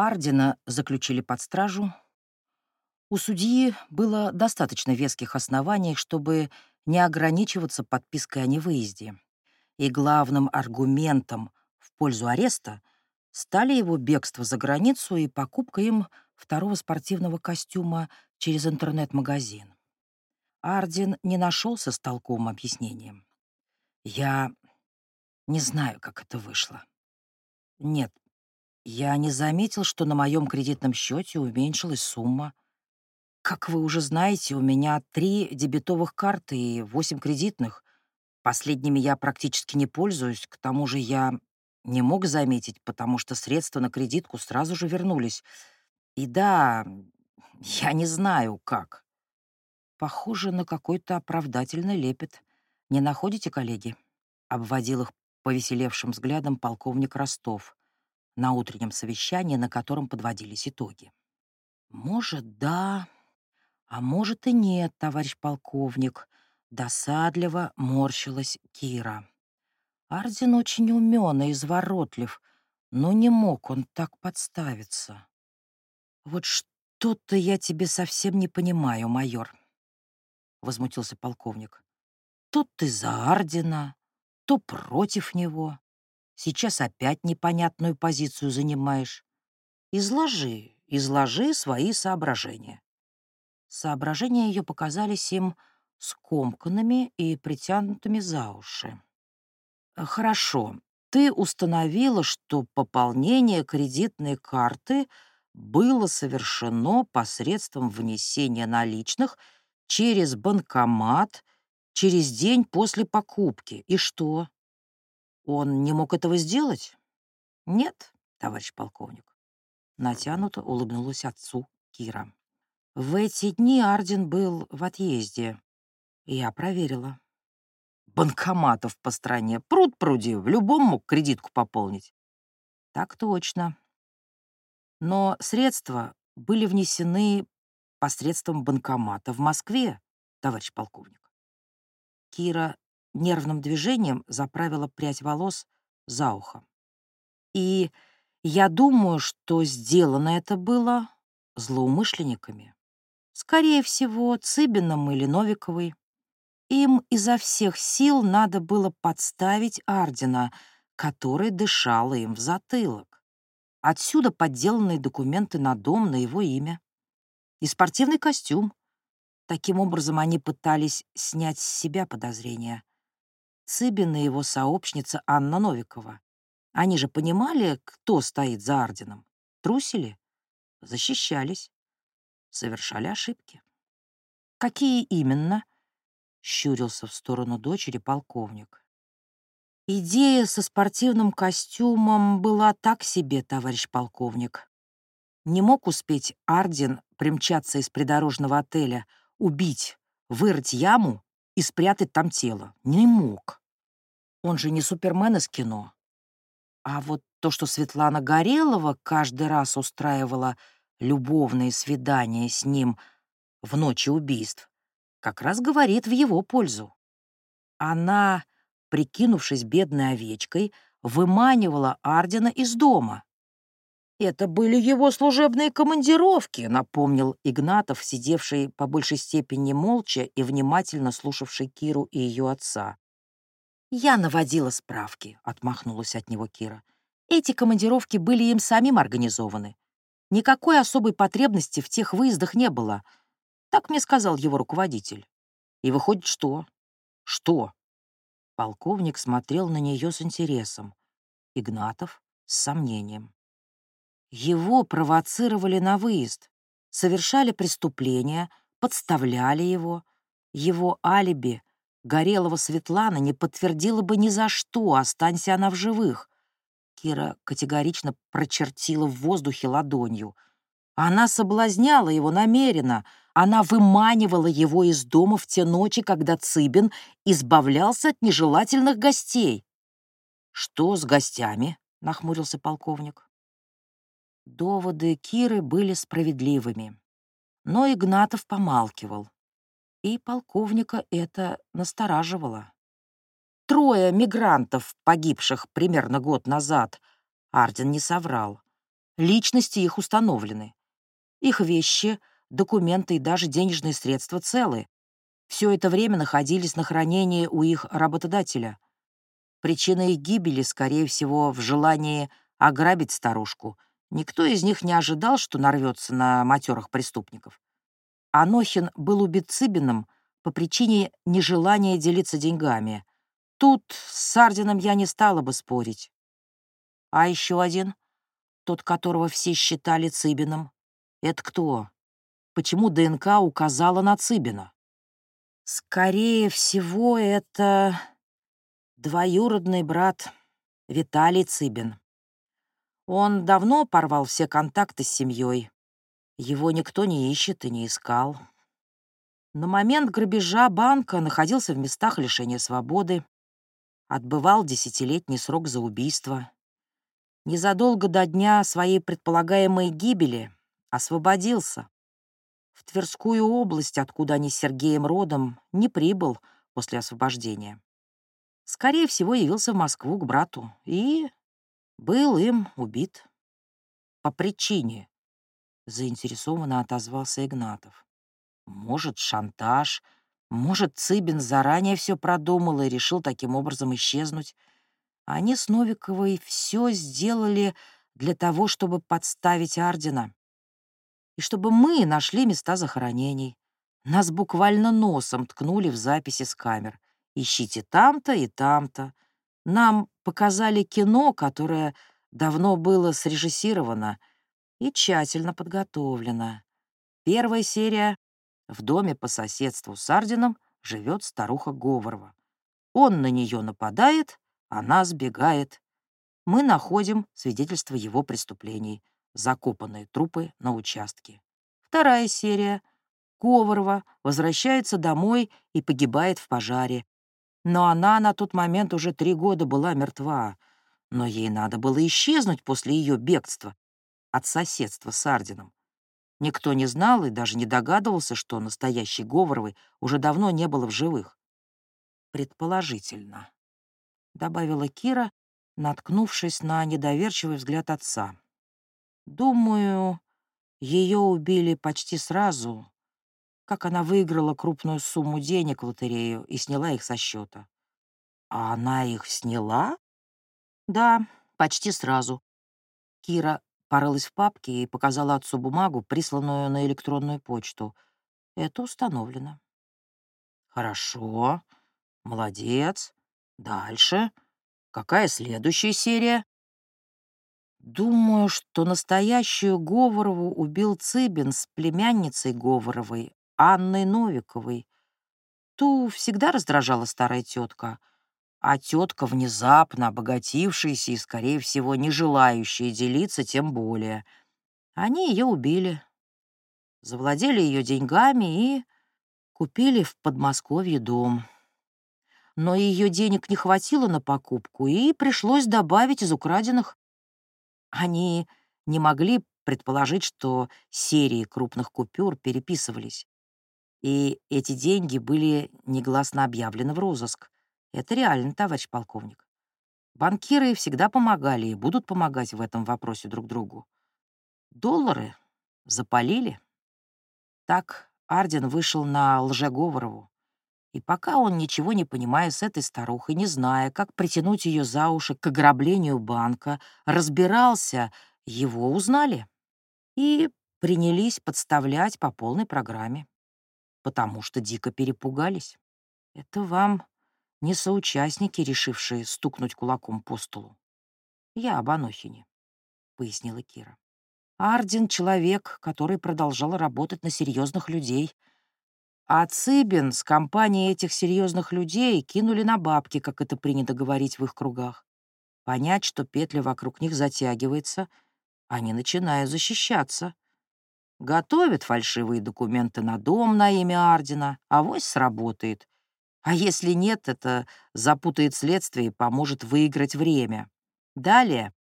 Ардина заключили под стражу. У судьи было достаточно веских оснований, чтобы не ограничиваться подпиской о невыезде. И главным аргументом в пользу ареста стали его бегство за границу и покупка им второго спортивного костюма через интернет-магазин. Ардин не нашелся с толковым объяснением. Я не знаю, как это вышло. Нет, я не заметил, что на моем кредитном счете уменьшилась сумма. Как вы уже знаете, у меня три дебетовых карты и восемь кредитных. Последними я практически не пользуюсь, к тому же я не мог заметить, потому что средства на кредитку сразу же вернулись. И да, я не знаю, как. Похоже на какой-то оправдательный лепет. Не находите, коллеги? Обводил их повеселевшим взглядом полковник Ростов на утреннем совещании, на котором подводились итоги. «Может, да, а может и нет, товарищ полковник», — досадливо морщилась Кира. Ардин очень умен и изворотлив, но не мог он так подставиться. «Вот что-то я тебе совсем не понимаю, майор», — возмутился полковник. «То ты за Ардина, то против него. Сейчас опять непонятную позицию занимаешь. Изложи, изложи свои соображения. Соображения ее показались им скомканными и притянутыми за уши. Хорошо, ты установила, что пополнение кредитной карты было совершено посредством внесения наличных через банкомат через день после покупки. И что? Он не мог этого сделать? Нет, товарищ полковник. Натянуто улыбнулась отцу Кира. В эти дни Арден был в отъезде. Я проверила. Банкоматов по стране пруд пруди, в любом мог кредитку пополнить. Так точно. Но средства были внесены посредством банкомата в Москве, товарищ полковник. Кира нервным движением заправила прядь волос за ухо. И я думаю, что сделано это было злоумышленниками. Скорее всего, Цыбином или Новиковой. Им изо всех сил надо было подставить Ардина, который дышал им в затылок. Отсюда подделанные документы на дом на его имя. И спортивный костюм. Таким образом, они пытались снять с себя подозрения. Цыбин и его сообщница Анна Новикова. Они же понимали, кто стоит за Ардином. Трусили, защищались, совершали ошибки. Какие именно? Щурился в сторону дочери полковник. Идея со спортивным костюмом была так себе, товарищ полковник. Не мог успеть Ардин примчаться из придорожного отеля, убить, вырыть яму и спрятать там тело. Не мог. Он же не Супермен из кино. А вот то, что Светлана Горелова каждый раз устраивала любовные свидания с ним в ночи убийств, как раз говорит в его пользу. Она, прикинувшись бедной овечкой, выманивала Ардена из дома. «Это были его служебные командировки», — напомнил Игнатов, сидевший по большей степени молча и внимательно слушавший Киру и ее отца. «Я наводила справки», — отмахнулась от него Кира. «Эти командировки были им самим организованы. Никакой особой потребности в тех выездах не было. Так мне сказал его руководитель. И выходит, что? Что?» Полковник смотрел на нее с интересом. Игнатов — с сомнением. Его провоцировали на выезд, совершали преступления, подставляли его. Его алиби Горелого Светлана не подтвердила бы ни за что, останься она в живых. Кира категорично прочертила в воздухе ладонью. Она соблазняла его намеренно. Она выманивала его из дома в те ночи, когда Цыбин избавлялся от нежелательных гостей. «Что с гостями?» — нахмурился полковник. Доводы Киры были справедливыми. Но Игнатов помалкивал и полковника это настораживало. Трое мигрантов, погибших примерно год назад, Арден не соврал. Личности их установлены. Их вещи, документы и даже денежные средства целы. Все это время находились на хранении у их работодателя. Причина их гибели, скорее всего, в желании ограбить старушку. Никто из них не ожидал, что нарвется на матерых преступников. Анохин был убит Цыбиным по причине нежелания делиться деньгами. Тут с Сардином я не стала бы спорить. А еще один, тот, которого все считали Цыбиным, это кто? Почему ДНК указала на Цыбина? Скорее всего, это двоюродный брат Виталий Цыбин. Он давно порвал все контакты с семьей. Его никто не ищет и не искал. На момент грабежа банка находился в местах лишения свободы, отбывал десятилетний срок за убийство. Незадолго до дня своей предполагаемой гибели освободился. В Тверскую область, откуда они с Сергеем родом, не прибыл после освобождения. Скорее всего, явился в Москву к брату и был им убит. По причине, заинтересованно отозвался Игнатов. Может, шантаж, может, Цыбин заранее все продумал и решил таким образом исчезнуть. Они с Новиковой все сделали для того, чтобы подставить Ардина. И чтобы мы нашли места захоронений. Нас буквально носом ткнули в записи с камер. Ищите там-то и там-то. Нам показали кино, которое давно было срежиссировано и тщательно подготовлено. Первая серия «В доме по соседству с Ардином живет старуха Говорова. Он на нее нападает, она сбегает. Мы находим свидетельства его преступлений, закопанные трупы на участке. Вторая серия. Говорова возвращается домой и погибает в пожаре. Но она на тот момент уже три года была мертва. Но ей надо было исчезнуть после ее бегства от соседства с Ардином. Никто не знал и даже не догадывался, что настоящей Говоровой уже давно не было в живых. Предположительно добавила Кира, наткнувшись на недоверчивый взгляд отца. Думаю, ее убили почти сразу, как она выиграла крупную сумму денег в лотерею и сняла их со счета. А она их сняла? Да, почти сразу. Кира порылась в папке и показала отцу бумагу, присланную на электронную почту. Это установлено. Хорошо, молодец. Дальше. Какая следующая серия? Думаю, что настоящую Говорову убил Цыбин с племянницей Говоровой, Анной Новиковой. Ту всегда раздражала старая тетка, а тетка, внезапно обогатившаяся и, скорее всего, не желающая делиться, тем более. Они ее убили, завладели ее деньгами и купили в Подмосковье дом но ее денег не хватило на покупку, и пришлось добавить из украденных. Они не могли предположить, что серии крупных купюр переписывались. И эти деньги были негласно объявлены в розыск. Это реально, товарищ полковник. Банкиры всегда помогали и будут помогать в этом вопросе друг другу. Доллары запалили. Так Арден вышел на Лжеговорову. И пока он, ничего не понимая с этой старухой, не зная, как притянуть ее за уши к ограблению банка, разбирался, его узнали и принялись подставлять по полной программе, потому что дико перепугались. Это вам не соучастники, решившие стукнуть кулаком по столу. Я об Анохине, — пояснила Кира. Арден — человек, который продолжал работать на серьезных людей — а Цыбин с компанией этих серьезных людей кинули на бабки, как это принято говорить в их кругах. Понять, что петля вокруг них затягивается, они начинают защищаться. Готовят фальшивые документы на дом на имя Ардина, а вось сработает. А если нет, это запутает следствие и поможет выиграть время. Далее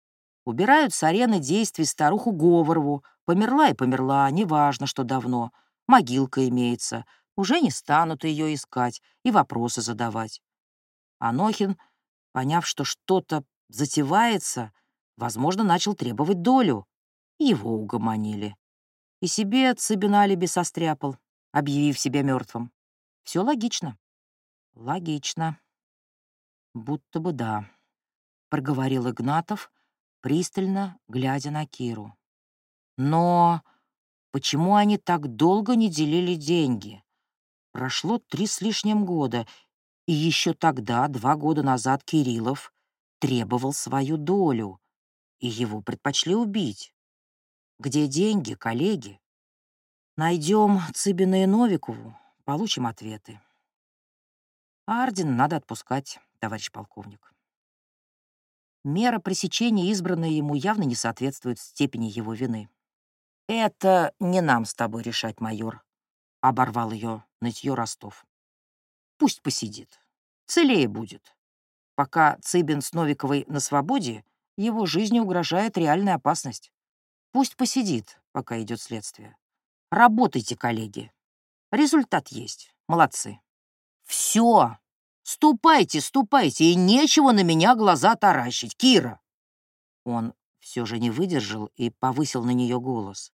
убирают с арены действий старуху Говорову. Померла и померла, неважно, что давно. Могилка имеется — уже не станут ее искать и вопросы задавать. Анохин, поняв, что что-то затевается, возможно, начал требовать долю. Его угомонили. И себе Цыбин алиби состряпал, объявив себя мертвым. Все логично. Логично. Будто бы да, проговорил Игнатов, пристально глядя на Киру. Но почему они так долго не делили деньги? Прошло три с лишним года, и еще тогда, два года назад, Кириллов требовал свою долю, и его предпочли убить. Где деньги, коллеги? Найдем Цыбина и Новикову, получим ответы. А орден надо отпускать, товарищ полковник. Мера пресечения, избранная ему, явно не соответствует степени его вины. «Это не нам с тобой решать, майор», — оборвал ее нытье Ростов. «Пусть посидит. Целее будет. Пока Цыбин с Новиковой на свободе, его жизни угрожает реальная опасность. Пусть посидит, пока идет следствие. Работайте, коллеги. Результат есть. Молодцы. Все. Ступайте, ступайте, и нечего на меня глаза таращить, Кира. Он все же не выдержал и повысил на нее голос.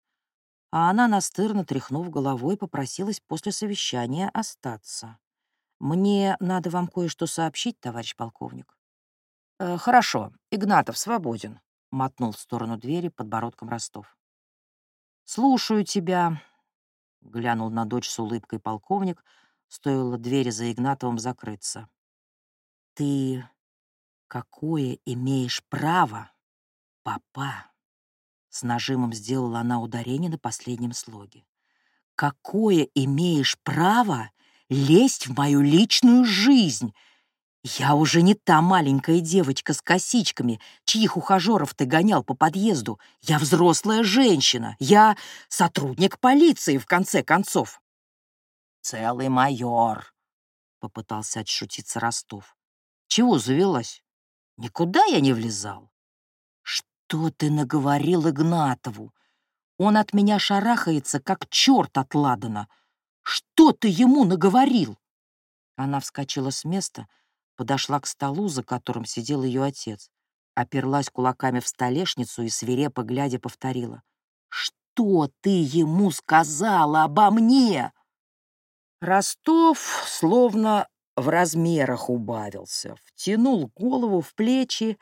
А она, настырно тряхнув головой, попросилась после совещания остаться. «Мне надо вам кое-что сообщить, товарищ полковник». «Э, «Хорошо, Игнатов свободен», — мотнул в сторону двери подбородком Ростов. «Слушаю тебя», — глянул на дочь с улыбкой полковник, стоило двери за Игнатовым закрыться. «Ты какое имеешь право, папа?» С нажимом сделала она ударение на последнем слоге. «Какое имеешь право лезть в мою личную жизнь?» Я уже не та маленькая девочка с косичками, чьих ухажеров ты гонял по подъезду. Я взрослая женщина. Я сотрудник полиции, в конце концов. Целый майор, — попытался отшутиться Ростов. Чего завелась? Никуда я не влезал. Что ты наговорил Игнатову? Он от меня шарахается, как черт от Ладана. Что ты ему наговорил? Она вскочила с места, — подошла к столу, за которым сидел ее отец, оперлась кулаками в столешницу и, свирепо глядя, повторила. «Что ты ему сказала обо мне?» Ростов словно в размерах убавился, втянул голову в плечи,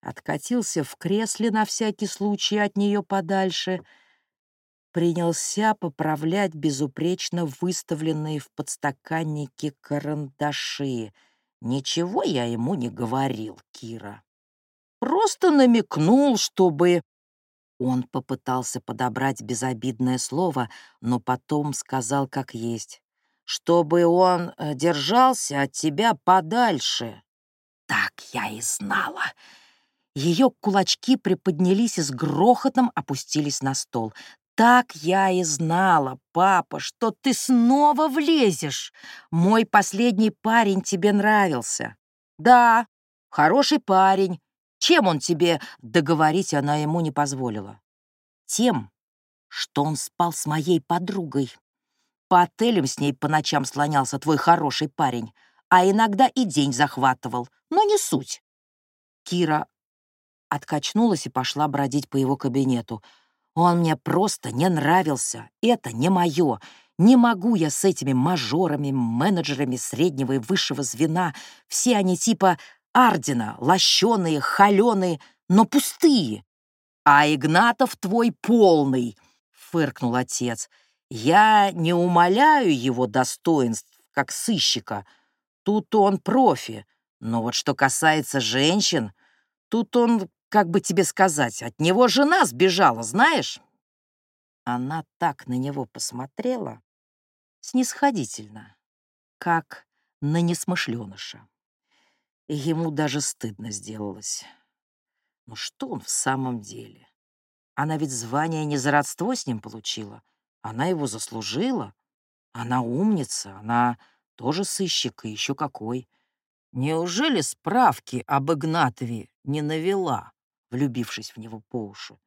откатился в кресле на всякий случай от нее подальше, принялся поправлять безупречно выставленные в подстаканнике карандаши — Ничего я ему не говорил, Кира. Просто намекнул, чтобы... Он попытался подобрать безобидное слово, но потом сказал как есть. Чтобы он э, держался от тебя подальше. Так я и знала. Ее кулачки приподнялись и с грохотом опустились на стол. Так я и знала, папа, что ты снова влезешь. Мой последний парень тебе нравился. Да, хороший парень. Чем он тебе договорить она ему не позволила? Тем, что он спал с моей подругой. По отелям с ней по ночам слонялся твой хороший парень, а иногда и день захватывал, но не суть. Кира откачнулась и пошла бродить по его кабинету — он мне просто не нравился. Это не мое. Не могу я с этими мажорами, менеджерами среднего и высшего звена. Все они типа Ардена, лощеные, холеные, но пустые. А Игнатов твой полный, — фыркнул отец. Я не умоляю его достоинств, как сыщика. Тут он профи. Но вот что касается женщин, тут он как бы тебе сказать, от него жена сбежала, знаешь?» Она так на него посмотрела, снисходительно, как на несмышленыша. Ему даже стыдно сделалось. Ну что он в самом деле? Она ведь звание не за родство с ним получила. Она его заслужила. Она умница, она тоже сыщик, и еще какой. Неужели справки об Игнатове не навела? Влюбившись в него по уши.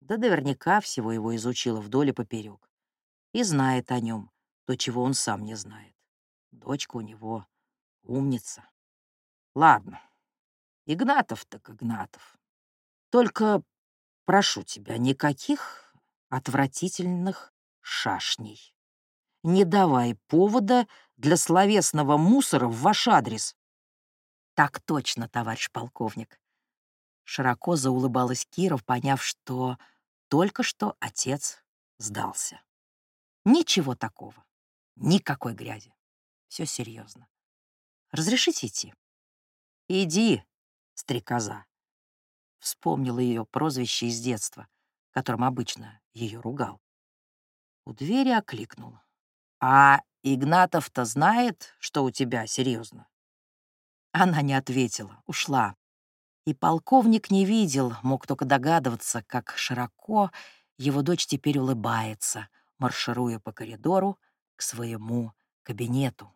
Да наверняка всего его изучила вдоль и поперек. И знает о нем то, чего он сам не знает. Дочка у него умница. Ладно, Игнатов так Игнатов. Только прошу тебя, никаких отвратительных шашней. Не давай повода для словесного мусора в ваш адрес. Так точно, товарищ полковник. Широко заулыбалась Киров, поняв, что только что отец сдался. Ничего такого. Никакой грязи. Все серьезно. Разрешите идти? Иди, стрекоза. Вспомнила ее прозвище из детства, которым обычно ее ругал. У двери окликнул. «А Игнатов-то знает, что у тебя серьезно?» Она не ответила, ушла. И полковник не видел, мог только догадываться, как широко его дочь теперь улыбается, маршируя по коридору к своему кабинету.